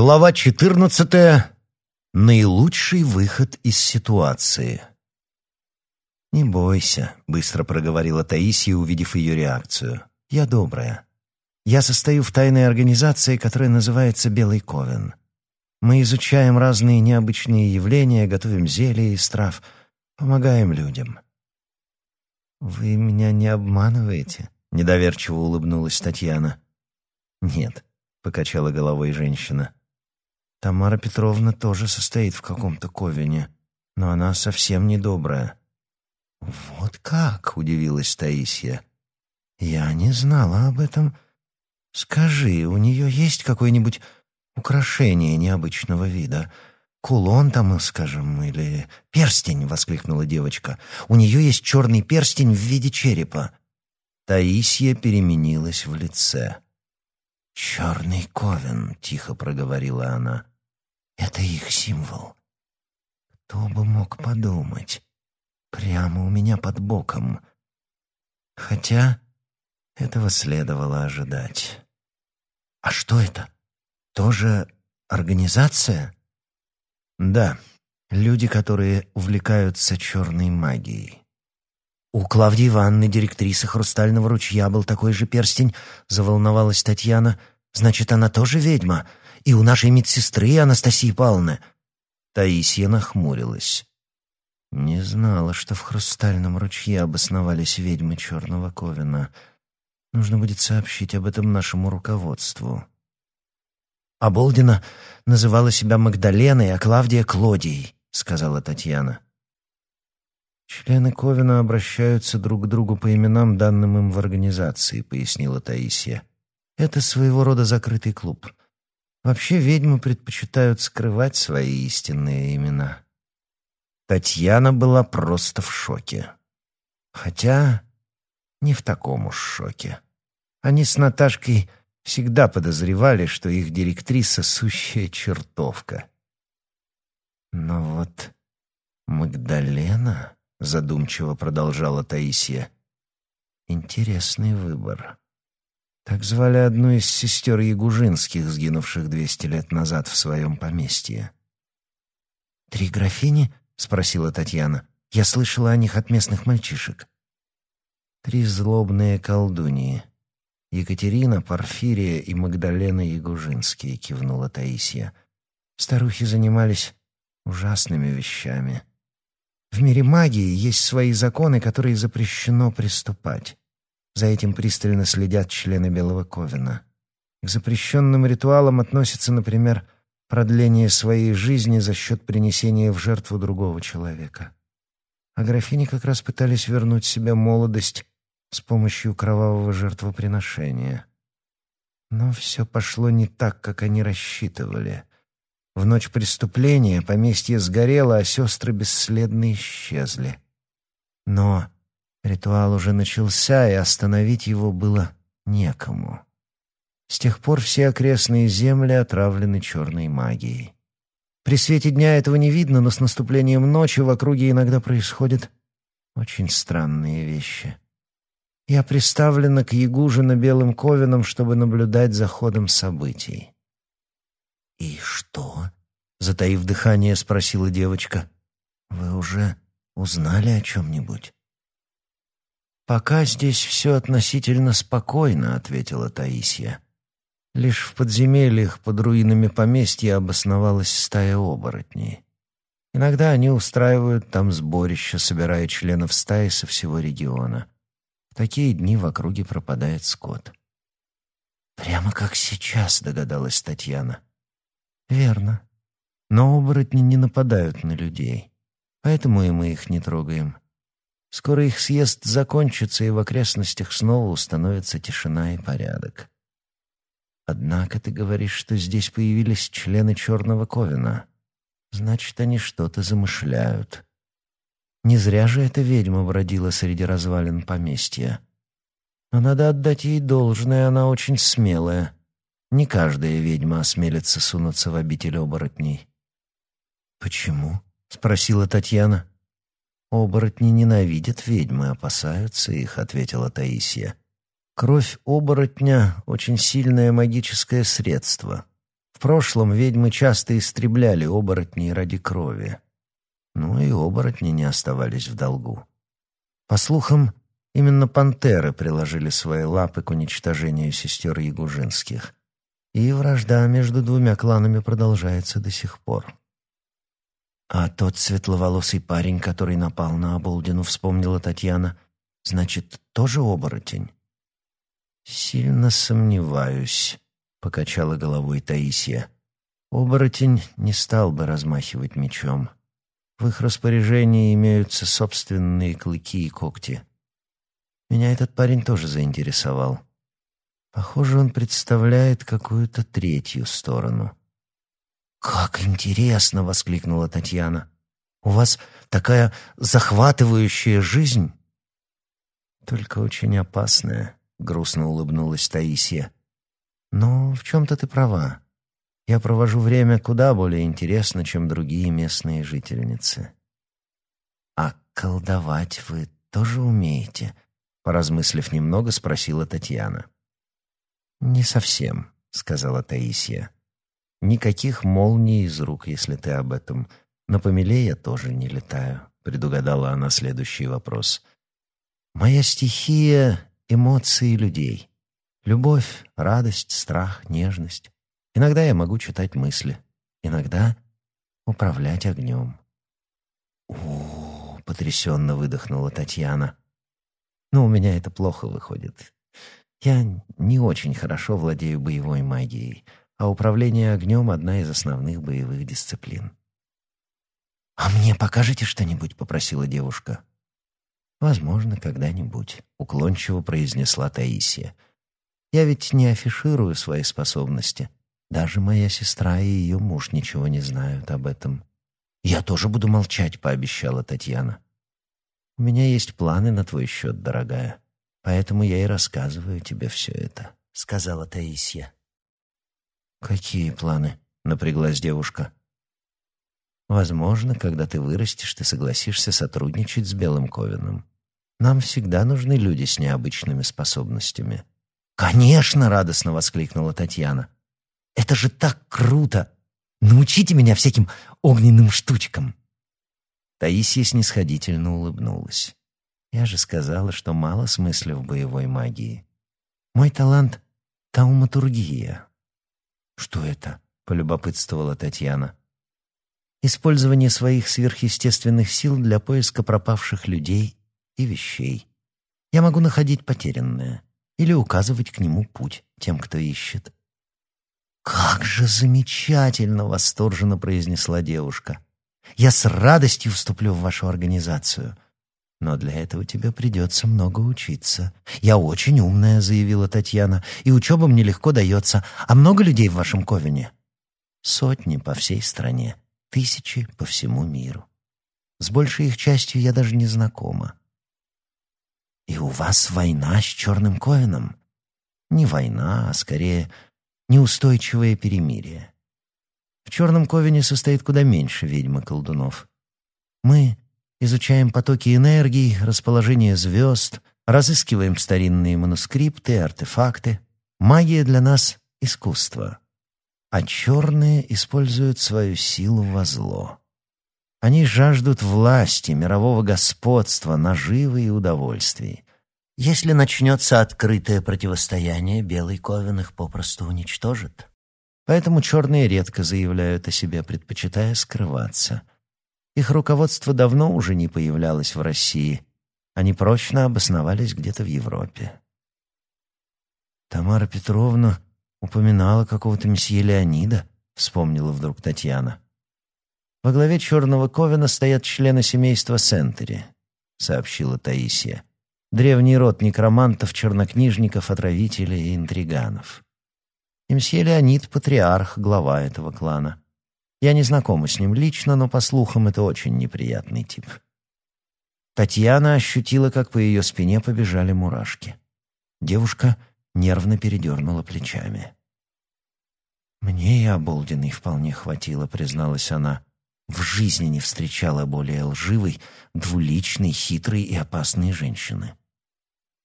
Глава 14. Наилучший выход из ситуации. «Не бойся», — быстро проговорила Таисия, увидев ее реакцию. «Я добрая. Я состою в тайной организации, которая называется «Белый Ковен». Мы изучаем разные необычные явления, готовим зелья из трав, помогаем людям». «Вы меня не обманываете?» — недоверчиво улыбнулась Татьяна. «Нет», — покачала головой женщина. Тамара Петровна тоже состоит в каком-то ковене, но она совсем не добрая. Вот как, удивилась Таисия. Я не знала об этом. Скажи, у нее есть какое-нибудь украшение необычного вида? Кулон там, скажем, или перстень, воскликнула девочка. У нее есть черный перстень в виде черепа. Таисия переменилась в лице. «Черный ковен», — тихо проговорила она. «Это их символ. Кто бы мог подумать? Прямо у меня под боком. Хотя этого следовало ожидать. А что это? Тоже организация?» «Да, люди, которые увлекаются черной магией». «У Клавдии Ивановны, директрисы «Хрустального ручья», был такой же перстень», — заволновалась Татьяна. «Значит, она тоже ведьма? И у нашей медсестры Анастасии Павловны?» Таисия нахмурилась. «Не знала, что в «Хрустальном ручье» обосновались ведьмы Черного Ковина. Нужно будет сообщить об этом нашему руководству». «А Болдина называла себя Магдаленой, а Клавдия — Клодией», — сказала Татьяна. «Члены Ковина обращаются друг к другу по именам, данным им в организации», — пояснила Таисия. «Это своего рода закрытый клуб. Вообще ведьмы предпочитают скрывать свои истинные имена». Татьяна была просто в шоке. Хотя не в таком уж шоке. Они с Наташкой всегда подозревали, что их директриса — сущая чертовка. Но вот Магдалена... — задумчиво продолжала Таисия. «Интересный выбор. Так звали одну из сестер Ягужинских, сгинувших двести лет назад в своем поместье». «Три графини?» — спросила Татьяна. «Я слышала о них от местных мальчишек». «Три злобные колдуньи. Екатерина, Порфирия и Магдалена Ягужинские», — кивнула Таисия. «Старухи занимались ужасными вещами». В мире магии есть свои законы, которые запрещено приступать. За этим пристально следят члены Белого Ковена. К запрещенным ритуалам относится, например, продление своей жизни за счет принесения в жертву другого человека. А графини как раз пытались вернуть себе молодость с помощью кровавого жертвоприношения. Но все пошло не так, как они рассчитывали. В ночь преступления поместье сгорело, а сестры бесследно исчезли. Но ритуал уже начался, и остановить его было некому. С тех пор все окрестные земли отравлены черной магией. При свете дня этого не видно, но с наступлением ночи в округе иногда происходят очень странные вещи. Я приставлена к Ягужино белым ковенам, чтобы наблюдать за ходом событий. «И что?» — затаив дыхание, спросила девочка. «Вы уже узнали о чем-нибудь?» «Пока здесь все относительно спокойно», — ответила Таисия. «Лишь в подземельях под руинами поместья обосновалась стая оборотней. Иногда они устраивают там сборище, собирая членов стаи со всего региона. В такие дни в округе пропадает скот». «Прямо как сейчас», — догадалась Татьяна. Верно. Но оборотни не нападают на людей. Поэтому и мы их не трогаем. Скоро их съезд закончится, и в окрестностях снова установится тишина и порядок. Однако ты говоришь, что здесь появились члены Черного Ковина. Значит, они что-то замышляют. Не зря же эта ведьма бродила среди развалин поместья. Но надо отдать ей должное, она очень смелая. Не каждая ведьма осмелится сунуться в обитель оборотней. «Почему?» — спросила Татьяна. «Оборотни ненавидят ведьмы, опасаются их», — ответила Таисия. «Кровь оборотня — очень сильное магическое средство. В прошлом ведьмы часто истребляли оборотней ради крови. Ну и оборотни не оставались в долгу. По слухам, именно пантеры приложили свои лапы к уничтожению сестер Ягужинских. И вражда между двумя кланами продолжается до сих пор. А тот светловолосый парень, который напал на Оболдину, вспомнила Татьяна, значит, тоже оборотень? Сильно сомневаюсь, покачала головой Таисия. Оборотень не стал бы размахивать мечом. В их распоряжении имеются собственные клыки и когти. Меня этот парень тоже заинтересовал. Похоже, он представляет какую-то третью сторону. «Как интересно!» — воскликнула Татьяна. «У вас такая захватывающая жизнь!» «Только очень опасная», — грустно улыбнулась Таисия. «Но в чем-то ты права. Я провожу время куда более интересно, чем другие местные жительницы». «А колдовать вы тоже умеете?» — поразмыслив немного, спросила Татьяна. «Не совсем», — сказала Таисия. Никаких молний из рук, если ты об этом. На помеле я тоже не летаю, предугадала она следующий вопрос. Моя стихия — эмоции людей. Любовь, радость, страх, нежность. Иногда я могу читать мысли, иногда управлять огнем. «О, — потрясенно выдохнула Татьяна. «Но у меня это плохо выходит. Я не очень хорошо владею боевой магией а управление огнем — одна из основных боевых дисциплин. «А мне покажете что-нибудь?» — попросила девушка. «Возможно, когда-нибудь», — уклончиво произнесла Таисия. «Я ведь не афиширую свои способности. Даже моя сестра и ее муж ничего не знают об этом». «Я тоже буду молчать», — пообещала Татьяна. «У меня есть планы на твой счет, дорогая, поэтому я и рассказываю тебе все это», — сказала Таисия. «Какие планы?» — напряглась девушка. «Возможно, когда ты вырастешь, ты согласишься сотрудничать с Белым Ковином. Нам всегда нужны люди с необычными способностями». «Конечно!» — радостно воскликнула Татьяна. «Это же так круто! Научите меня всяким огненным штучкам!» Таисия снисходительно улыбнулась. «Я же сказала, что мало смысла в боевой магии. Мой талант — тауматургия, «Что это?» — полюбопытствовала Татьяна. «Использование своих сверхъестественных сил для поиска пропавших людей и вещей. Я могу находить потерянное или указывать к нему путь тем, кто ищет». «Как же замечательно!» — восторженно произнесла девушка. «Я с радостью вступлю в вашу организацию. Но для этого тебе придется много учиться. Я очень умная, заявила Татьяна, и учеба мне легко дается. А много людей в вашем Ковине? Сотни по всей стране, тысячи по всему миру. С большей их частью я даже не знакома. И у вас война с Черным Ковином? Не война, а скорее неустойчивое перемирие. В Черном Ковине состоит куда меньше ведьм и колдунов. Мы изучаем потоки энергии, расположение звезд, разыскиваем старинные манускрипты, артефакты. Магия для нас — искусство. А черные используют свою силу во зло. Они жаждут власти, мирового господства, наживы и удовольствий. Если начнется открытое противостояние, Белый Ковен их попросту уничтожит. Поэтому черные редко заявляют о себе, предпочитая скрываться — их руководство давно уже не появлялось в России. Они прочно обосновались где-то в Европе. Тамара Петровна упоминала какого-то месье Леонида, вспомнила вдруг Татьяна. Во главе черного ковена стоят члены семейства Сентери, сообщила Таисия. Древний род некромантов, чернокнижников, отравителей и интриганов. И мсье Леонид — патриарх, глава этого клана. Я не знакома с ним лично, но, по слухам, это очень неприятный тип. Татьяна ощутила, как по ее спине побежали мурашки. Девушка нервно передернула плечами. «Мне и оболденной вполне хватило», — призналась она. «В жизни не встречала более лживой, двуличной, хитрой и опасной женщины».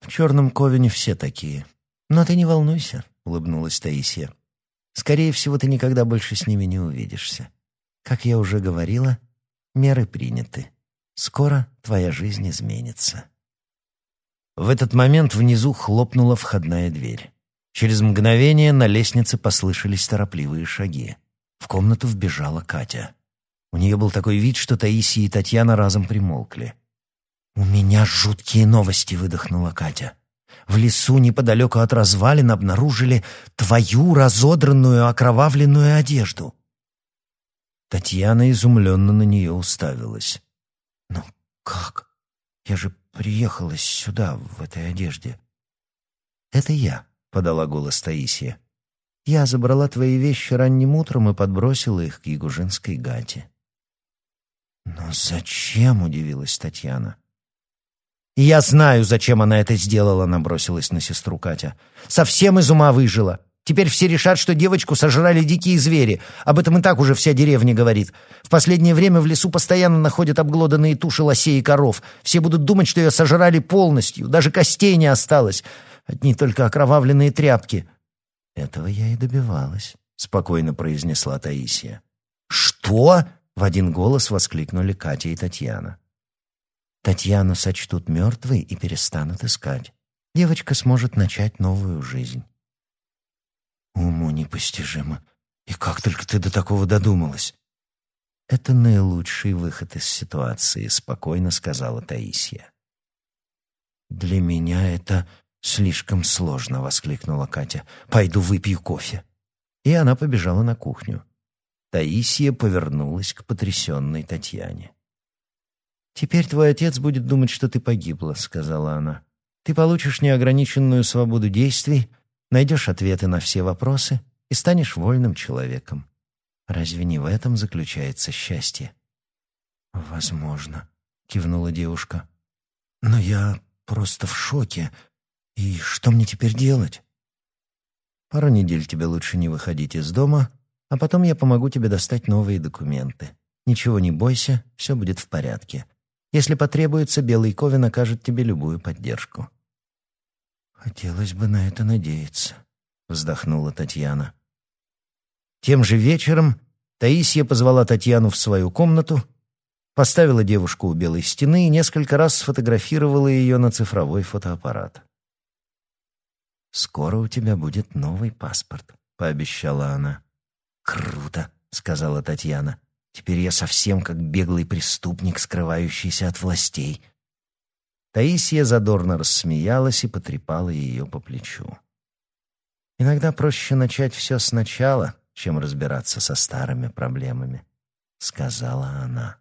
«В черном ковине все такие. Но ты не волнуйся», — улыбнулась Таисия. Скорее всего, ты никогда больше с ними не увидишься. Как я уже говорила, меры приняты. Скоро твоя жизнь изменится». В этот момент внизу хлопнула входная дверь. Через мгновение на лестнице послышались торопливые шаги. В комнату вбежала Катя. У нее был такой вид, что Таисия и Татьяна разом примолкли. «У меня жуткие новости», — выдохнула Катя. «В лесу неподалеку от развалин обнаружили твою разодранную окровавленную одежду». Татьяна изумленно на нее уставилась. «Ну как? Я же приехала сюда в этой одежде». «Это я», — подала голос Таисия. «Я забрала твои вещи ранним утром и подбросила их к Ягужинской гате». «Но зачем?» — удивилась Татьяна. «Я знаю, зачем она это сделала», — набросилась на сестру Катя. «Совсем из ума выжила. Теперь все решат, что девочку сожрали дикие звери. Об этом и так уже вся деревня говорит. В последнее время в лесу постоянно находят обглоданные туши лосей и коров. Все будут думать, что ее сожрали полностью. Даже костей не осталось. Одни только окровавленные тряпки». «Этого я и добивалась», — спокойно произнесла Таисия. «Что?» — в один голос воскликнули Катя и Татьяна. Татьяну сочтут мертвой и перестанут искать. Девочка сможет начать новую жизнь. Уму непостижимо. И как только ты до такого додумалась? Это наилучший выход из ситуации, спокойно сказала Таисия. Для меня это слишком сложно, воскликнула Катя. Пойду выпью кофе. И она побежала на кухню. Таисия повернулась к потрясенной Татьяне. «Теперь твой отец будет думать, что ты погибла», — сказала она. «Ты получишь неограниченную свободу действий, найдешь ответы на все вопросы и станешь вольным человеком. Разве не в этом заключается счастье?» «Возможно», — кивнула девушка. «Но я просто в шоке. И что мне теперь делать?» «Пару недель тебе лучше не выходить из дома, а потом я помогу тебе достать новые документы. Ничего не бойся, все будет в порядке. Если потребуется, Белый Ковен окажет тебе любую поддержку». «Хотелось бы на это надеяться», — вздохнула Татьяна. Тем же вечером Таисия позвала Татьяну в свою комнату, поставила девушку у белой стены и несколько раз сфотографировала ее на цифровой фотоаппарат. «Скоро у тебя будет новый паспорт», — пообещала она. «Круто», — сказала Татьяна. Теперь я совсем как беглый преступник, скрывающийся от властей. Таисия задорно рассмеялась и потрепала ее по плечу. Иногда проще начать все сначала, чем разбираться со старыми проблемами, сказала она.